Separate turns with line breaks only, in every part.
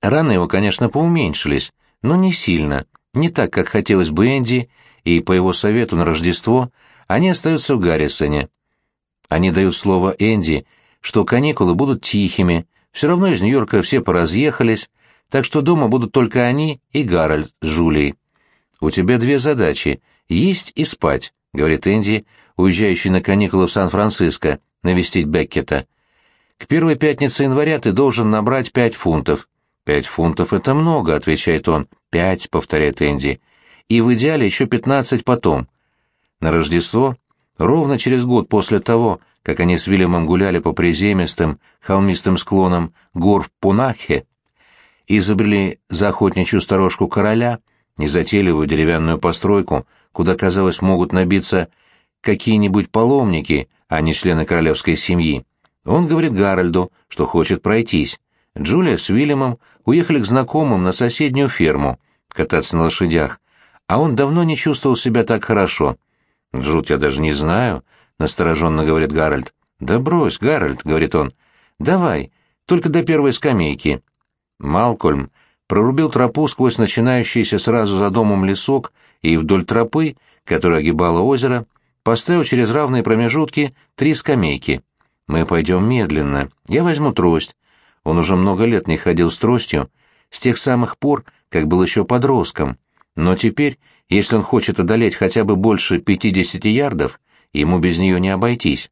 Раны его, конечно, поуменьшились, но не сильно, не так, как хотелось бы Энди, и по его совету на Рождество они остаются в Гаррисоне. Они дают слово Энди, что каникулы будут тихими, все равно из Нью-Йорка все поразъехались, так что дома будут только они и Гарольд с Жулией. «У тебя две задачи — есть и спать», — говорит Энди, уезжающий на каникулы в Сан-Франциско, навестить Беккета. «К первой пятнице января ты должен набрать пять фунтов». «Пять фунтов — это много», — отвечает он. «Пять», — повторяет Энди. «И в идеале еще пятнадцать потом». На Рождество, ровно через год после того, как они с Вильямом гуляли по приземистым, холмистым склонам гор в Пунахе, изобрели за охотничью сторожку короля, незатейливую деревянную постройку, куда, казалось, могут набиться какие-нибудь паломники, а не члены королевской семьи. Он говорит Гарольду, что хочет пройтись. Джулия с Уильямом уехали к знакомым на соседнюю ферму, кататься на лошадях, а он давно не чувствовал себя так хорошо. «Джуд, я даже не знаю», — настороженно говорит Гарольд. «Да брось, Гарольд», — говорит он. «Давай, только до первой скамейки». Малкольм прорубил тропу сквозь начинающийся сразу за домом лесок и вдоль тропы, которая огибала озеро, поставил через равные промежутки три скамейки. «Мы пойдем медленно. Я возьму трость». Он уже много лет не ходил с тростью, с тех самых пор, как был еще подростком. Но теперь, если он хочет одолеть хотя бы больше пятидесяти ярдов, ему без нее не обойтись.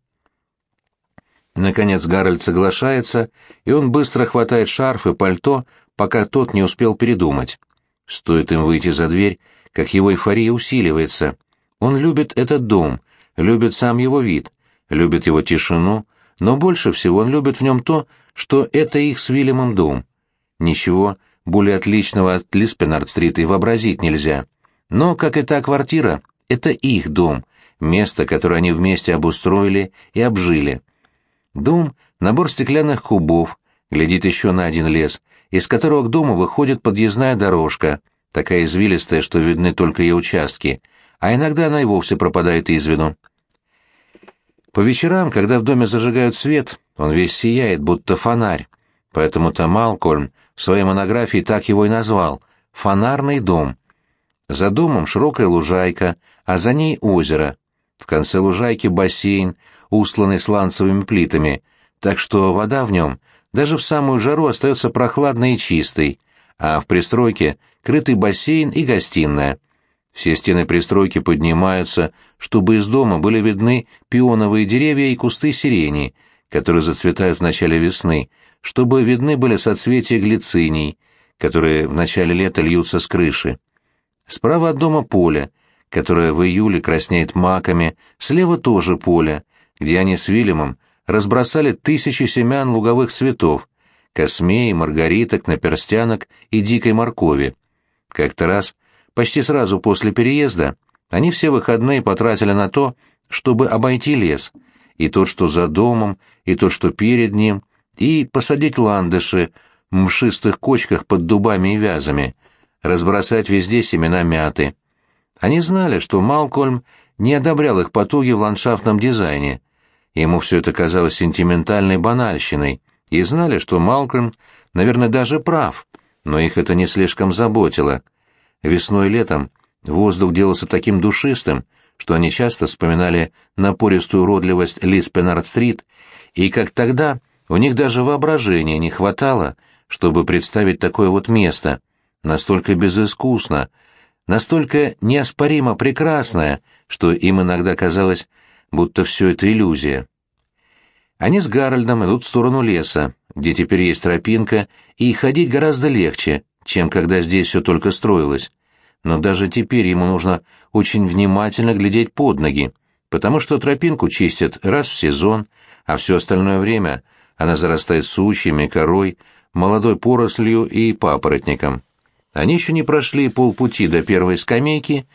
Наконец Гарольд соглашается, и он быстро хватает шарф и пальто, пока тот не успел передумать. Стоит им выйти за дверь, как его эйфория усиливается. Он любит этот дом, любит сам его вид, любит его тишину, но больше всего он любит в нем то, что это их с Вильямом дом. Ничего более отличного от Лиспенард-стрит и вообразить нельзя. Но, как и та квартира, это их дом, место, которое они вместе обустроили и обжили. Дом — набор стеклянных кубов, глядит еще на один лес, из которого к дому выходит подъездная дорожка, такая извилистая, что видны только ее участки, а иногда она и вовсе пропадает из виду. По вечерам, когда в доме зажигают свет, он весь сияет, будто фонарь, поэтому-то Малкольм в своей монографии так его и назвал — «Фонарный дом». За домом широкая лужайка, а за ней озеро. В конце лужайки бассейн, устланный сланцевыми плитами, так что вода в нем даже в самую жару остается прохладной и чистой, а в пристройке крытый бассейн и гостиная. Все стены пристройки поднимаются, чтобы из дома были видны пионовые деревья и кусты сирени, которые зацветают в начале весны, чтобы видны были соцветия глициний, которые в начале лета льются с крыши. Справа от дома поле, которое в июле краснеет маками, слева тоже поле, где они с Вильямом разбросали тысячи семян луговых цветов, космей, маргариток, наперстянок и дикой моркови. Как-то раз, почти сразу после переезда, они все выходные потратили на то, чтобы обойти лес, и тот, что за домом, и тот, что перед ним, и посадить ландыши в мшистых кочках под дубами и вязами, разбросать везде семена мяты. Они знали, что Малкольм не одобрял их потуги в ландшафтном дизайне, Ему все это казалось сентиментальной банальщиной, и знали, что Малкольм, наверное, даже прав, но их это не слишком заботило. Весной и летом воздух делался таким душистым, что они часто вспоминали напористую уродливость Лиз Пеннард-стрит, и как тогда у них даже воображения не хватало, чтобы представить такое вот место, настолько безыскусно, настолько неоспоримо прекрасное, что им иногда казалось, будто все это иллюзия. Они с Гарольдом идут в сторону леса, где теперь есть тропинка, и ходить гораздо легче, чем когда здесь все только строилось. Но даже теперь ему нужно очень внимательно глядеть под ноги, потому что тропинку чистят раз в сезон, а все остальное время она зарастает сучьями, корой, молодой порослью и папоротником. Они еще не прошли полпути до первой скамейки,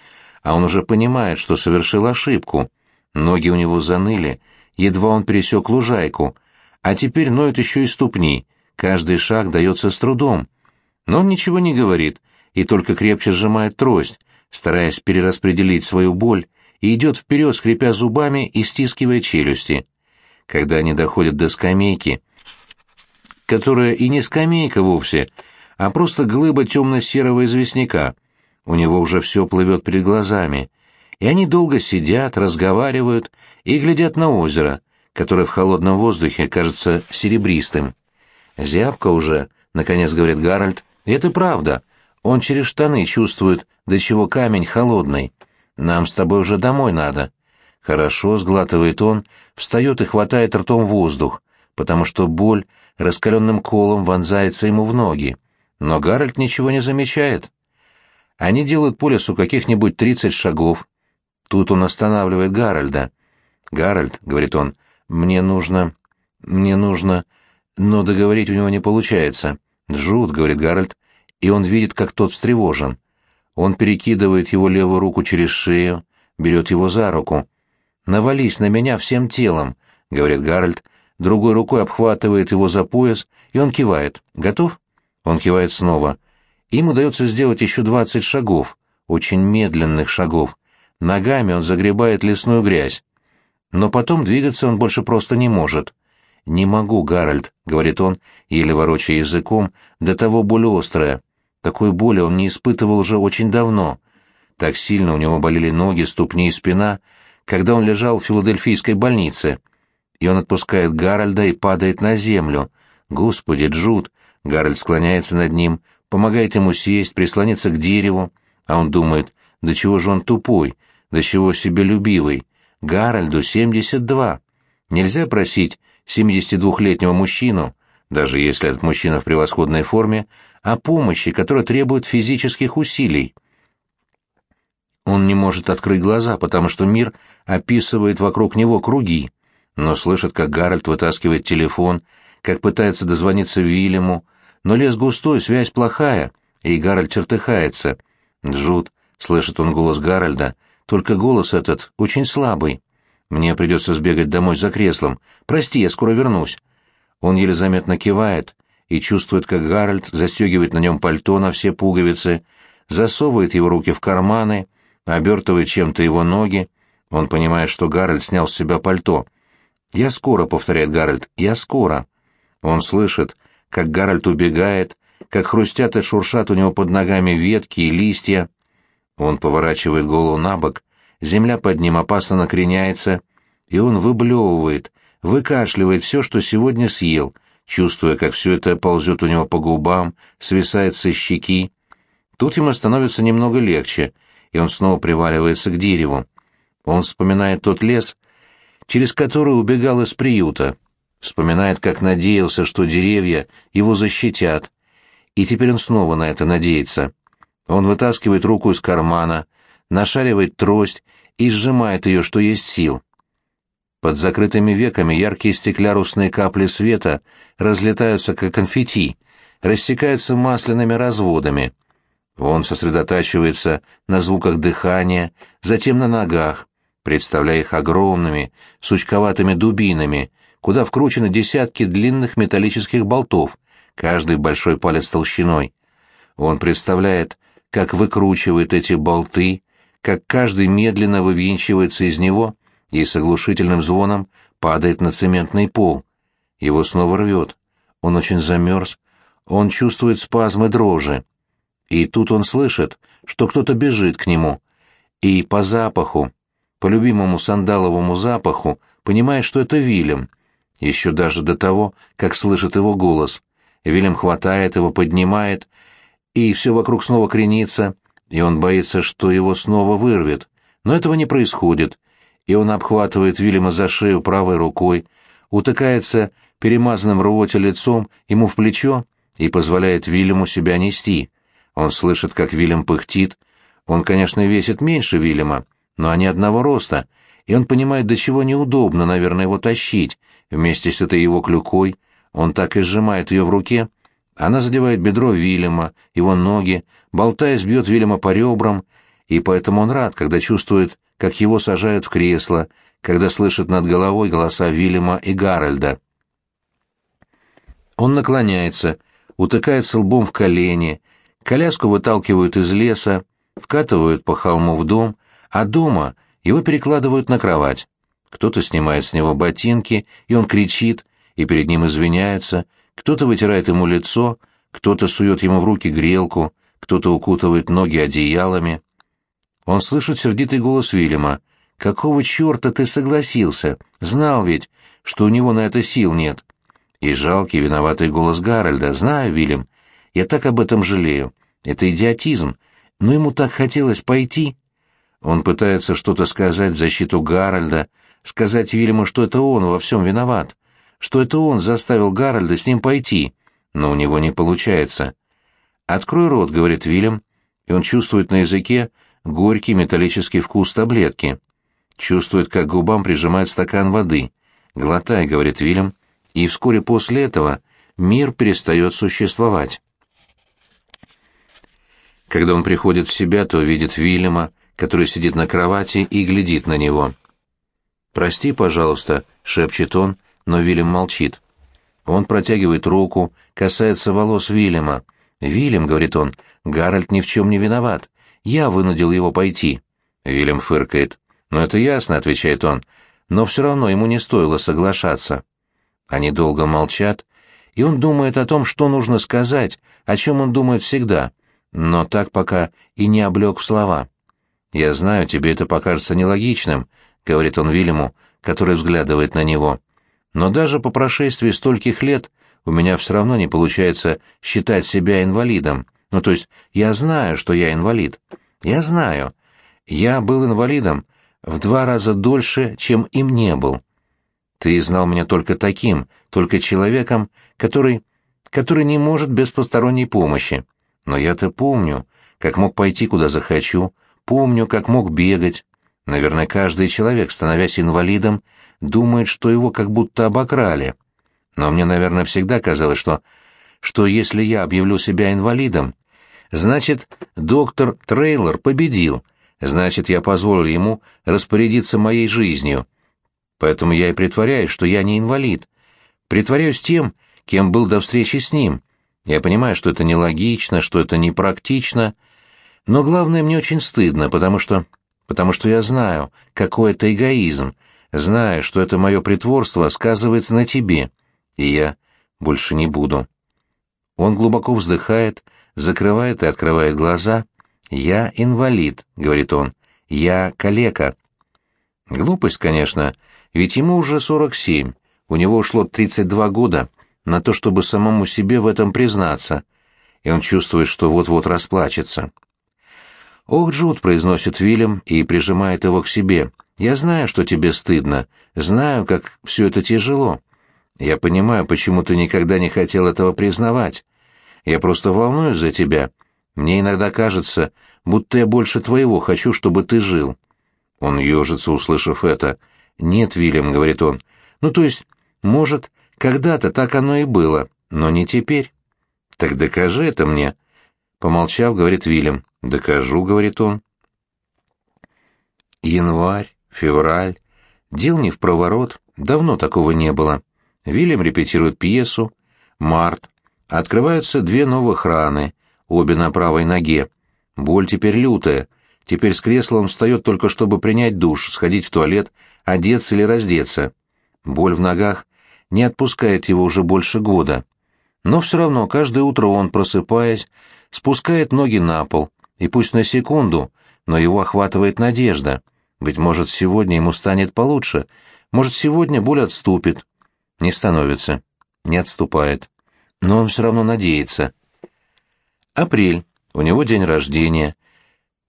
а он уже понимает, что совершил ошибку — Ноги у него заныли, едва он пересек лужайку, а теперь ноют еще и ступни, каждый шаг дается с трудом. Но он ничего не говорит и только крепче сжимает трость, стараясь перераспределить свою боль, и идет вперед, скрипя зубами и стискивая челюсти. Когда они доходят до скамейки, которая и не скамейка вовсе, а просто глыба темно-серого известняка. У него уже все плывет перед глазами. И они долго сидят, разговаривают и глядят на озеро, которое в холодном воздухе кажется серебристым. «Зябко уже», — наконец говорит Гарольд, — «и это правда. Он через штаны чувствует, до чего камень холодный. Нам с тобой уже домой надо». «Хорошо», — сглатывает он, встает и хватает ртом воздух, потому что боль раскаленным колом вонзается ему в ноги. Но Гарольд ничего не замечает. Они делают по лесу каких-нибудь тридцать шагов. Тут он останавливает Гарольда. «Гарольд», — говорит он, — «мне нужно... мне нужно...» Но договорить у него не получается. «Джуд», — говорит Гарольд, и он видит, как тот встревожен. Он перекидывает его левую руку через шею, берет его за руку. «Навались на меня всем телом», — говорит Гарольд, другой рукой обхватывает его за пояс, и он кивает. «Готов?» Он кивает снова. Им удается сделать еще двадцать шагов, очень медленных шагов. Ногами он загребает лесную грязь. Но потом двигаться он больше просто не может. «Не могу, Гарольд», — говорит он, еле ворочая языком, до того боль острая. Такой боли он не испытывал уже очень давно. Так сильно у него болели ноги, ступни и спина, когда он лежал в филадельфийской больнице. И он отпускает Гарольда и падает на землю. Господи, Джуд! Гарольд склоняется над ним, помогает ему сесть, прислониться к дереву, а он думает, да чего же он тупой, да чего себелюбивый. Гарольду 72. Нельзя просить 72-летнего мужчину, даже если этот мужчина в превосходной форме, о помощи, которая требует физических усилий. Он не может открыть глаза, потому что мир описывает вокруг него круги, но слышит, как Гарольд вытаскивает телефон, как пытается дозвониться Вильяму, но лес густой, связь плохая, и Гарольд чертыхается. «Джуд», — слышит он голос Гарольда, — «только голос этот очень слабый. Мне придется сбегать домой за креслом. Прости, я скоро вернусь». Он еле заметно кивает и чувствует, как Гарольд застегивает на нем пальто на все пуговицы, засовывает его руки в карманы, обертывает чем-то его ноги. Он понимает, что Гарольд снял с себя пальто. «Я скоро», — повторяет Гарольд, — «я скоро». Он слышит, как Гарольд убегает, как хрустят и шуршат у него под ногами ветки и листья. Он поворачивает голову на бок, земля под ним опасно накреняется, и он выблевывает, выкашливает все, что сегодня съел, чувствуя, как все это ползет у него по губам, свисает со щеки. Тут ему становится немного легче, и он снова приваливается к дереву. Он вспоминает тот лес, через который убегал из приюта, вспоминает, как надеялся, что деревья его защитят, и теперь он снова на это надеется. Он вытаскивает руку из кармана, нашаривает трость и сжимает ее, что есть сил. Под закрытыми веками яркие стеклярусные капли света разлетаются, как конфетти, растекаются масляными разводами. Он сосредотачивается на звуках дыхания, затем на ногах, представляя их огромными, сучковатыми дубинами, куда вкручены десятки длинных металлических болтов, каждый большой палец толщиной. Он представляет, как выкручивает эти болты, как каждый медленно вывинчивается из него и с оглушительным звоном падает на цементный пол. Его снова рвет. Он очень замерз. Он чувствует спазмы дрожи. И тут он слышит, что кто-то бежит к нему. И по запаху, по любимому сандаловому запаху, понимает, что это Вильям. Еще даже до того, как слышит его голос. Вильям хватает его, поднимает, и все вокруг снова кренится, и он боится, что его снова вырвет. Но этого не происходит и он обхватывает Вильяма за шею правой рукой, утыкается перемазанным в рвоте лицом ему в плечо и позволяет Вильяму себя нести. Он слышит, как Вильям пыхтит. Он, конечно, весит меньше Вильяма, но они одного роста, и он понимает, до чего неудобно, наверное, его тащить. Вместе с этой его клюкой он так и сжимает ее в руке. Она задевает бедро Вильяма, его ноги, болтаясь, бьет Вильяма по ребрам, и поэтому он рад, когда чувствует, как его сажают в кресло, когда слышит над головой голоса Вильяма и Гарольда. Он наклоняется, утыкается лбом в колени, коляску выталкивают из леса, вкатывают по холму в дом, а дома его перекладывают на кровать. Кто-то снимает с него ботинки, и он кричит, и перед ним извиняются, кто-то вытирает ему лицо, кто-то сует ему в руки грелку, кто-то укутывает ноги одеялами. Он слышит сердитый голос Вильяма. «Какого черта ты согласился? Знал ведь, что у него на это сил нет». И жалкий, виноватый голос Гарольда. «Знаю, Вильям, я так об этом жалею. Это идиотизм, но ему так хотелось пойти». Он пытается что-то сказать в защиту Гарольда, сказать Вильяму, что это он во всем виноват, что это он заставил Гарольда с ним пойти, но у него не получается. «Открой рот», — говорит Вильям, и он чувствует на языке горький металлический вкус таблетки. Чувствует, как губам прижимает стакан воды. «Глотай», — говорит Вильям, и вскоре после этого мир перестает существовать. Когда он приходит в себя, то видит Вильяма, который сидит на кровати и глядит на него. «Прости, пожалуйста», — шепчет он, но Вильям молчит. Он протягивает руку, касается волос Вильяма. «Вильям», — говорит он, — «Гарольд ни в чем не виноват. Я вынудил его пойти». Вильям фыркает. «Ну это ясно», — отвечает он, — «но все равно ему не стоило соглашаться». Они долго молчат, и он думает о том, что нужно сказать, о чем он думает всегда, но так пока и не облег в слова. «Я знаю, тебе это покажется нелогичным», — говорит он Вильяму, который взглядывает на него. «Но даже по прошествии стольких лет у меня все равно не получается считать себя инвалидом. Ну, то есть я знаю, что я инвалид. Я знаю. Я был инвалидом в два раза дольше, чем им не был. Ты знал меня только таким, только человеком, который... который не может без посторонней помощи. Но я-то помню, как мог пойти куда захочу, Помню, как мог бегать. Наверное, каждый человек, становясь инвалидом, думает, что его как будто обокрали. Но мне, наверное, всегда казалось, что, что если я объявлю себя инвалидом, значит, доктор Трейлор победил, значит, я позволил ему распорядиться моей жизнью. Поэтому я и притворяюсь, что я не инвалид. Притворяюсь тем, кем был до встречи с ним. Я понимаю, что это нелогично, что это непрактично, но главное, мне очень стыдно, потому что... потому что я знаю, какой это эгоизм, знаю, что это мое притворство сказывается на тебе, и я больше не буду. Он глубоко вздыхает, закрывает и открывает глаза. «Я инвалид», — говорит он, — «я калека». Глупость, конечно, ведь ему уже 47, у него ушло 32 года на то, чтобы самому себе в этом признаться, и он чувствует, что вот-вот расплачется. «Ох, Джуд», — произносит Вильям и прижимает его к себе, — «я знаю, что тебе стыдно, знаю, как все это тяжело. Я понимаю, почему ты никогда не хотел этого признавать. Я просто волнуюсь за тебя. Мне иногда кажется, будто я больше твоего хочу, чтобы ты жил». Он ежится, услышав это. «Нет, Вильям», — говорит он, — «ну, то есть, может, когда-то так оно и было, но не теперь». «Так докажи это мне», — помолчав, говорит Вильям. «Докажу», — говорит он. Январь, февраль. Дел не в проворот, давно такого не было. Вильям репетирует пьесу. Март. Открываются две новых раны, обе на правой ноге. Боль теперь лютая. Теперь с кресла он встает только чтобы принять душ, сходить в туалет, одеться или раздеться. Боль в ногах не отпускает его уже больше года. Но все равно каждое утро он, просыпаясь, спускает ноги на пол, и пусть на секунду, но его охватывает надежда. Быть может, сегодня ему станет получше, может, сегодня боль отступит. Не становится, не отступает. Но он все равно надеется. Апрель, у него день рождения,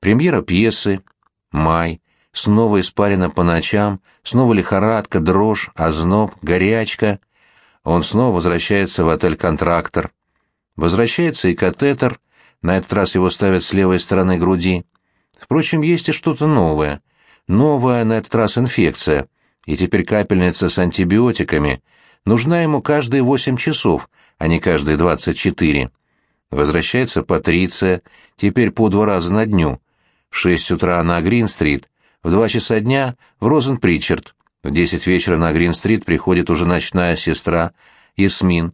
премьера пьесы, май, снова испарено по ночам, снова лихорадка, дрожь, озноб, горячка. Он снова возвращается в отель «Контрактор». Возвращается и катетер — на этот раз его ставят с левой стороны груди. Впрочем, есть и что-то новое. Новая на этот раз инфекция. И теперь капельница с антибиотиками нужна ему каждые восемь часов, а не каждые двадцать четыре. Возвращается Патриция, теперь по два раза на дню. В шесть утра на Грин-стрит, в два часа дня в Розен-Причард. В десять вечера на Грин-стрит приходит уже ночная сестра Ясмин.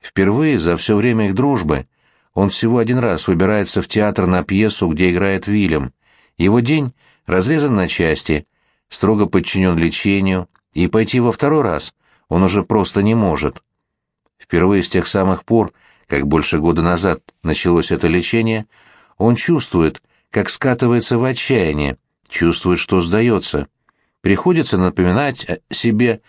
Впервые за все время их дружбы он всего один раз выбирается в театр на пьесу, где играет Вильям. Его день разрезан на части, строго подчинен лечению, и пойти во второй раз он уже просто не может. Впервые с тех самых пор, как больше года назад началось это лечение, он чувствует, как скатывается в отчаяние, чувствует, что сдается. Приходится напоминать себе,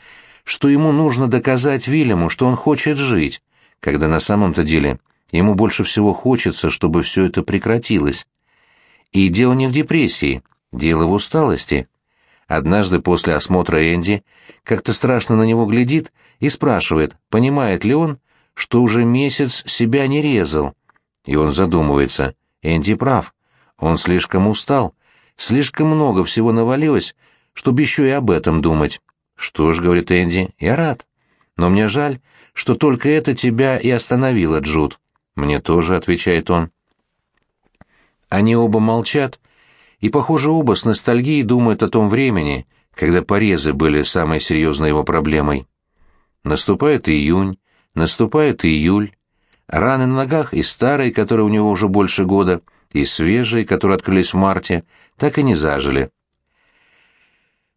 что ему нужно доказать Вильяму, что он хочет жить, когда на самом-то деле ему больше всего хочется, чтобы все это прекратилось. И дело не в депрессии, дело в усталости. Однажды после осмотра Энди как-то страшно на него глядит и спрашивает, понимает ли он, что уже месяц себя не резал. И он задумывается. Энди прав. Он слишком устал. Слишком много всего навалилось, чтобы еще и об этом думать. «Что ж», — говорит Энди, — «я рад. Но мне жаль, что только это тебя и остановило, Джуд». «Мне тоже», — отвечает он. Они оба молчат, и, похоже, оба с ностальгией думают о том времени, когда порезы были самой серьезной его проблемой. Наступает июнь, наступает июль, раны на ногах и старые, которые у него уже больше года, и свежие, которые открылись в марте, так и не зажили.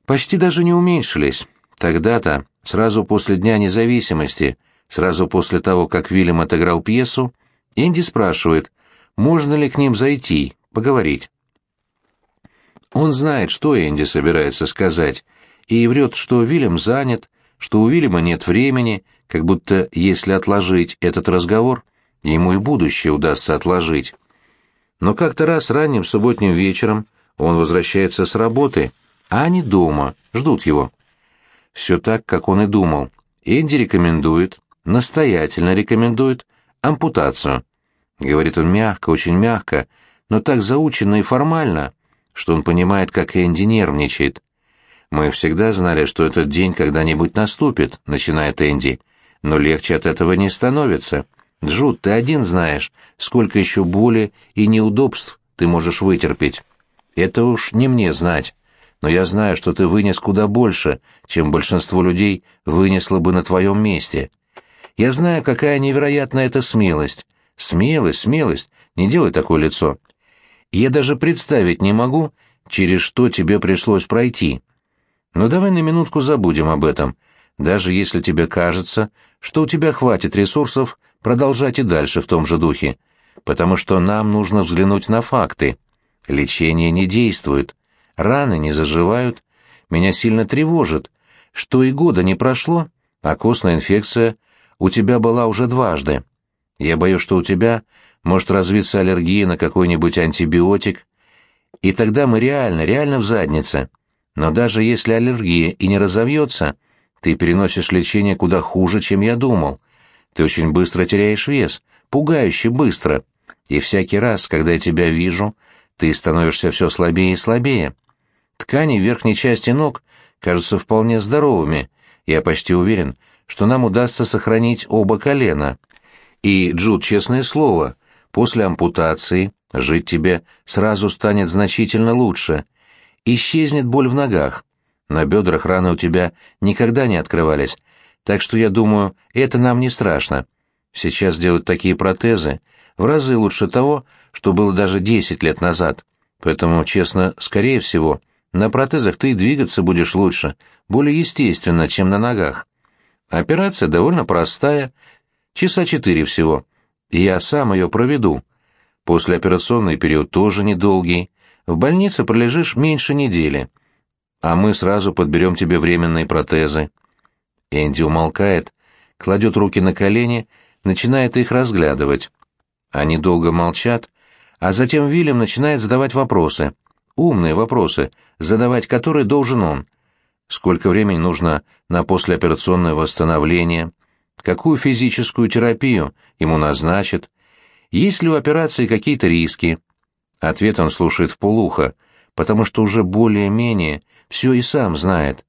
Почти даже не уменьшились. Тогда-то, сразу после Дня независимости, сразу после того, как Вильям отыграл пьесу, Энди спрашивает, можно ли к ним зайти, поговорить. Он знает, что Энди собирается сказать, и врет, что Вильям занят, что у Вильяма нет времени, как будто если отложить этот разговор, ему и будущее удастся отложить. Но как-то раз ранним субботним вечером он возвращается с работы, а они дома, ждут его. Все так, как он и думал. Энди рекомендует, настоятельно рекомендует, ампутацию. Говорит он мягко, очень мягко, но так заученно и формально, что он понимает, как Энди нервничает. «Мы всегда знали, что этот день когда-нибудь наступит», — начинает Энди. «Но легче от этого не становится. Джуд, ты один знаешь, сколько еще боли и неудобств ты можешь вытерпеть. Это уж не мне знать. Но я знаю, что ты вынес куда больше, чем большинство людей вынесло бы на твоем месте. Я знаю, какая невероятная эта смелость. Смелость, смелость, не делай такое лицо. Я даже представить не могу, через что тебе пришлось пройти. Но давай на минутку забудем об этом, даже если тебе кажется, что у тебя хватит ресурсов продолжать и дальше в том же духе, потому что нам нужно взглянуть на факты. Лечение не действует, раны не заживают, меня сильно тревожит, что и года не прошло, а костная инфекция у тебя была уже дважды. Я боюсь, что у тебя может развиться аллергия на какой-нибудь антибиотик, и тогда мы реально, реально в заднице. Но даже если аллергия и не разовьется, ты переносишь лечение куда хуже, чем я думал. Ты очень быстро теряешь вес, пугающе быстро. И всякий раз, когда я тебя вижу, ты становишься все слабее и слабее. Ткани верхней части ног кажутся вполне здоровыми. Я почти уверен, что нам удастся сохранить оба колена. И, Джуд, честное слово, после ампутации жить тебе сразу станет значительно лучше. Исчезнет боль в ногах. На бедрах раны у тебя никогда не открывались, так что я думаю, это нам не страшно. Сейчас делают такие протезы в разы лучше того, что было даже десять лет назад. Поэтому, честно, скорее всего, на протезах ты двигаться будешь лучше, более естественно, чем на ногах. Операция довольно простая, часа четыре всего, и я сам ее проведу. Послеоперационный период тоже недолгий. В больнице пролежишь меньше недели. А мы сразу подберем тебе временные протезы. Энди умолкает, кладет руки на колени, начинает их разглядывать. Они долго молчат, а затем Вильям начинает задавать вопросы. Умные вопросы, задавать которые должен он. Сколько времени нужно на послеоперационное восстановление? Какую физическую терапию ему назначат? Есть ли у операции какие-то риски? Ответ он слушает в полухо, потому что уже более-менее все и сам знает.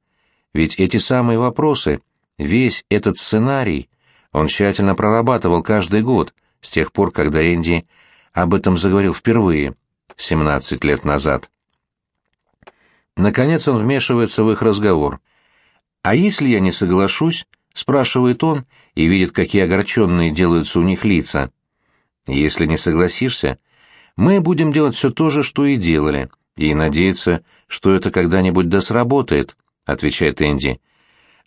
Ведь эти самые вопросы — Весь этот сценарий он тщательно прорабатывал каждый год, с тех пор, когда Энди об этом заговорил впервые, 17 лет назад. Наконец он вмешивается в их разговор. «А если я не соглашусь?» — спрашивает он и видит, какие огорченные делаются у них лица. «Если не согласишься, мы будем делать все то же, что и делали, и надеяться, что это когда-нибудь да сработает», — отвечает Энди.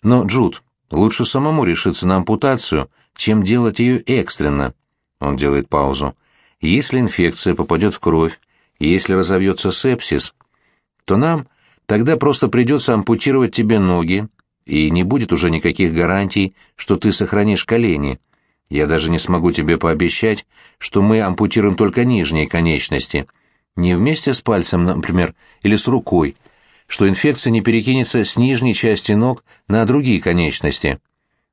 «Но, Джуд, Лучше самому решиться на ампутацию, чем делать ее экстренно. Он делает паузу. Если инфекция попадет в кровь, если разовьется сепсис, то нам тогда просто придется ампутировать тебе ноги, и не будет уже никаких гарантий, что ты сохранишь колени. Я даже не смогу тебе пообещать, что мы ампутируем только нижние конечности. Не вместе с пальцем, например, или с рукой, что инфекция не перекинется с нижней части ног на другие конечности.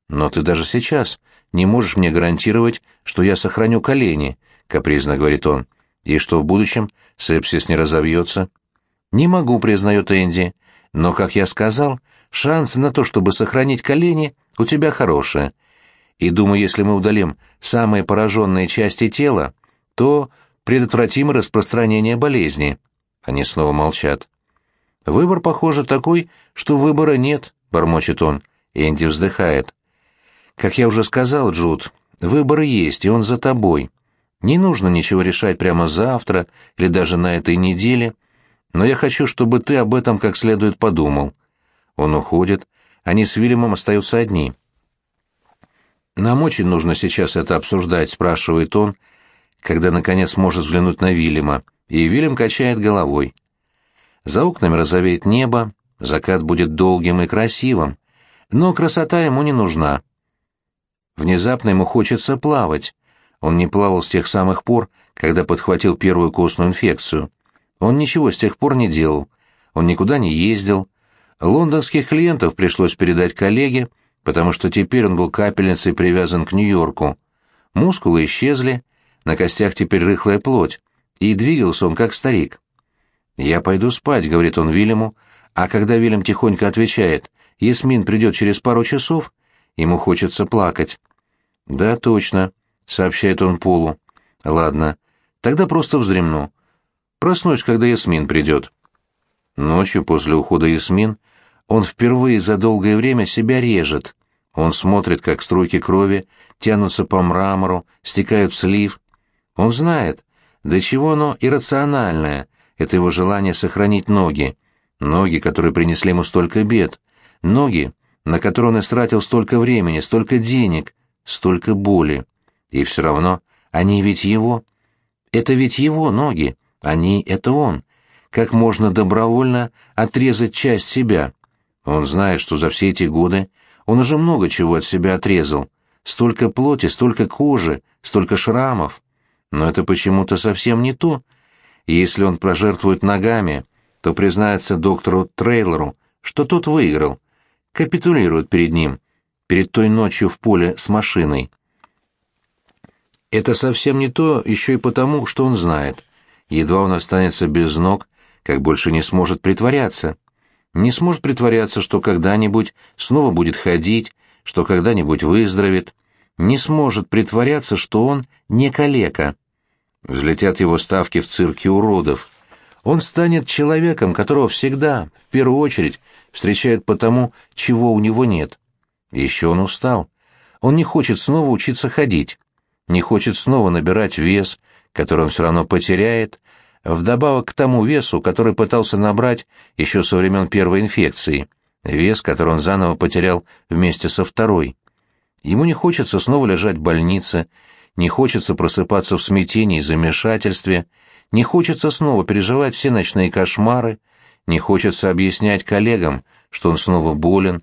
Но ты даже сейчас не можешь мне гарантировать, что я сохраню колени, — капризно говорит он, — и что в будущем сепсис не разовьется. Не могу, признает Энди, но, как я сказал, шансы на то, чтобы сохранить колени, у тебя хорошие. И думаю, если мы удалим самые пораженные части тела, то предотвратим распространение болезни. Они снова молчат. Выбор, похоже, такой, что выбора нет, бормочет он. Энди вздыхает. Как я уже сказал, Джуд, выбор есть, и он за тобой. Не нужно ничего решать прямо завтра или даже на этой неделе, но я хочу, чтобы ты об этом как следует подумал. Он уходит, они с Вильямом остаются одни. «Нам очень нужно сейчас это обсуждать», — спрашивает он, когда, наконец, может взглянуть на Вильяма, и Вильям качает головой. За окнами розовеет небо, закат будет долгим и красивым, но красота ему не нужна. Внезапно ему хочется плавать. Он не плавал с тех самых пор, когда подхватил первую костную инфекцию. Он ничего с тех пор не делал. Он никуда не ездил. Лондонских клиентов пришлось передать коллеге, потому что теперь он был капельницей привязан к Нью-Йорку. Мускулы исчезли, на костях теперь рыхлая плоть, и двигался он как старик. «Я пойду спать», — говорит он Вильяму, а когда Вильям тихонько отвечает, «Ясмин придет через пару часов», ему хочется плакать. «Да, точно», — сообщает он Полу. «Ладно, тогда просто вздремну. Проснусь, когда Ясмин придет». Ночью после ухода Ясмин он впервые за долгое время себя режет. Он смотрит, как струйки крови тянутся по мрамору, стекают в слив. Он знает, до чего оно иррациональное, это его желание сохранить ноги. Ноги, которые принесли ему столько бед. Ноги, на которые он истратил столько времени, столько денег, столько боли. И все равно они ведь его. Это ведь его ноги, они — это он. Как можно добровольно отрезать часть себя? Он знает, что за все эти годы он уже много чего от себя отрезал. Столько плоти, столько кожи, столько шрамов. Но это почему-то совсем не то. Если он прожертвует ногами, то признается доктору Трейлору, что тот выиграл, капитулирует перед ним, перед той ночью в поле с машиной. Это совсем не то еще и потому, что он знает. Едва он останется без ног, как больше не сможет притворяться не сможет притворяться, что когда-нибудь снова будет ходить, что когда-нибудь выздоровеет, не сможет притворяться, что он не калека. Взлетят его ставки в цирке уродов. Он станет человеком, которого всегда, в первую очередь, встречают потому, чего у него нет. Еще он устал. Он не хочет снова учиться ходить, не хочет снова набирать вес, который он все равно потеряет, вдобавок к тому весу, который пытался набрать еще со времен первой инфекции, вес, который он заново потерял вместе со второй. Ему не хочется снова лежать в больнице, не хочется просыпаться в смятении и замешательстве, не хочется снова переживать все ночные кошмары, не хочется объяснять коллегам, что он снова болен,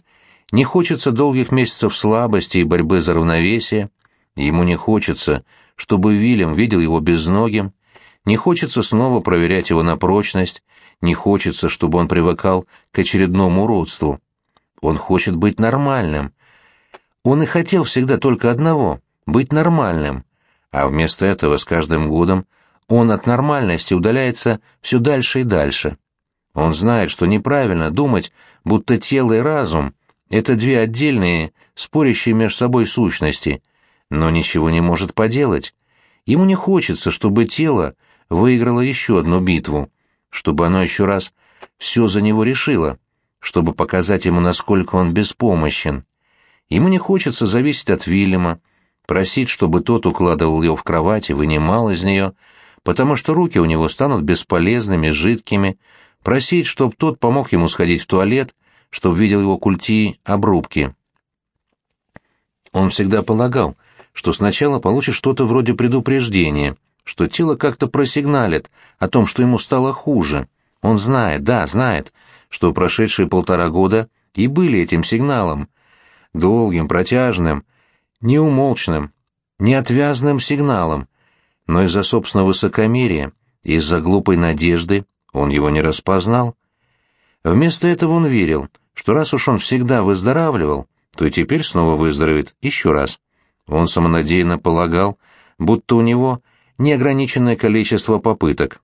не хочется долгих месяцев слабости и борьбы за равновесие, ему не хочется, чтобы Вильям видел его безногим, не хочется снова проверять его на прочность, не хочется, чтобы он привыкал к очередному уродству. Он хочет быть нормальным. Он и хотел всегда только одного — быть нормальным. А вместо этого с каждым годом он от нормальности удаляется все дальше и дальше. Он знает, что неправильно думать, будто тело и разум — это две отдельные, спорящие между собой сущности, но ничего не может поделать. Ему не хочется, чтобы тело выиграло еще одну битву, чтобы оно еще раз все за него решило, чтобы показать ему, насколько он беспомощен. Ему не хочется зависеть от Вильяма, просить, чтобы тот укладывал его в кровать и вынимал из нее, потому что руки у него станут бесполезными, жидкими, просить, чтобы тот помог ему сходить в туалет, чтобы видел его культи обрубки. Он всегда полагал, что сначала получит что-то вроде предупреждения, что тело как-то просигналит о том, что ему стало хуже. Он знает, да, знает, что прошедшие полтора года и были этим сигналом. Долгим, протяжным, неумолчным, неотвязным сигналом. Но из-за собственного высокомерия, из-за глупой надежды он его не распознал. Вместо этого он верил, что раз уж он всегда выздоравливал, то и теперь снова выздоровеет еще раз. Он самонадеянно полагал, будто у него неограниченное количество попыток.